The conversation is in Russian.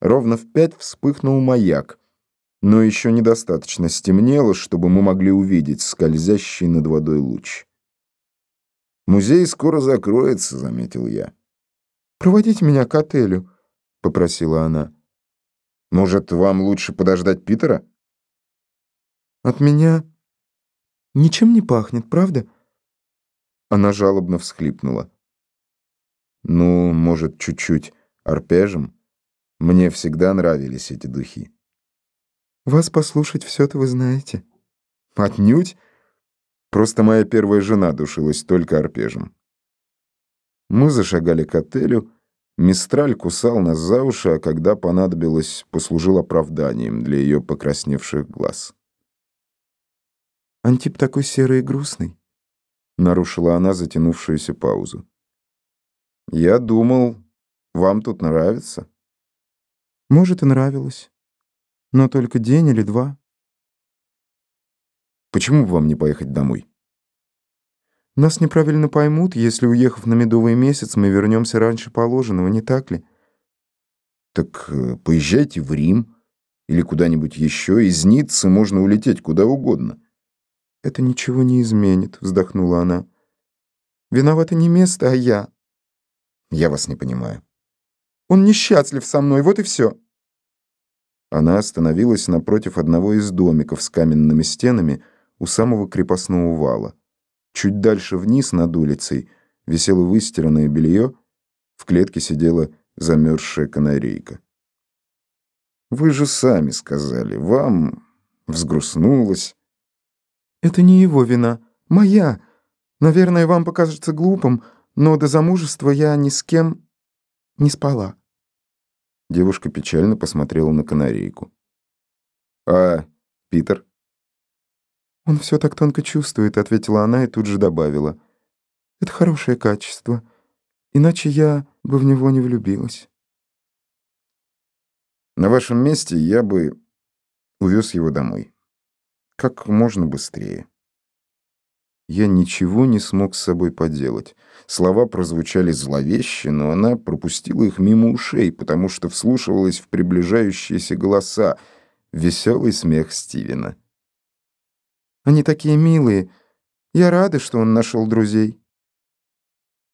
Ровно в пять вспыхнул маяк, но еще недостаточно стемнело, чтобы мы могли увидеть скользящий над водой луч. «Музей скоро закроется», — заметил я. «Проводите меня к отелю», — попросила она. «Может, вам лучше подождать Питера?» «От меня ничем не пахнет, правда?» Она жалобно всхлипнула. «Ну, может, чуть-чуть арпежем? Мне всегда нравились эти духи». «Вас послушать все-то вы знаете». «Отнюдь. Просто моя первая жена душилась только арпежем». Мы зашагали к отелю. Мистраль кусал нас за уши, а когда понадобилось, послужил оправданием для ее покрасневших глаз. «Антип такой серый и грустный», — нарушила она затянувшуюся паузу. «Я думал, вам тут нравится?» «Может, и нравилось. Но только день или два». «Почему бы вам не поехать домой?» Нас неправильно поймут, если, уехав на медовый месяц, мы вернемся раньше положенного, не так ли? Так э, поезжайте в Рим или куда-нибудь еще. Из Ниццы можно улететь куда угодно. Это ничего не изменит, вздохнула она. Виновата не место, а я. Я вас не понимаю. Он несчастлив со мной, вот и все. Она остановилась напротив одного из домиков с каменными стенами у самого крепостного вала. Чуть дальше вниз, над улицей, висело выстиранное белье, в клетке сидела замерзшая канарейка. «Вы же сами сказали, вам взгрустнулось». «Это не его вина, моя. Наверное, вам покажется глупым, но до замужества я ни с кем не спала». Девушка печально посмотрела на канарейку. «А Питер?» «Он все так тонко чувствует», — ответила она и тут же добавила. «Это хорошее качество. Иначе я бы в него не влюбилась». «На вашем месте я бы увез его домой. Как можно быстрее». Я ничего не смог с собой поделать. Слова прозвучали зловеще, но она пропустила их мимо ушей, потому что вслушивалась в приближающиеся голоса, веселый смех Стивена. Они такие милые. Я рада, что он нашел друзей.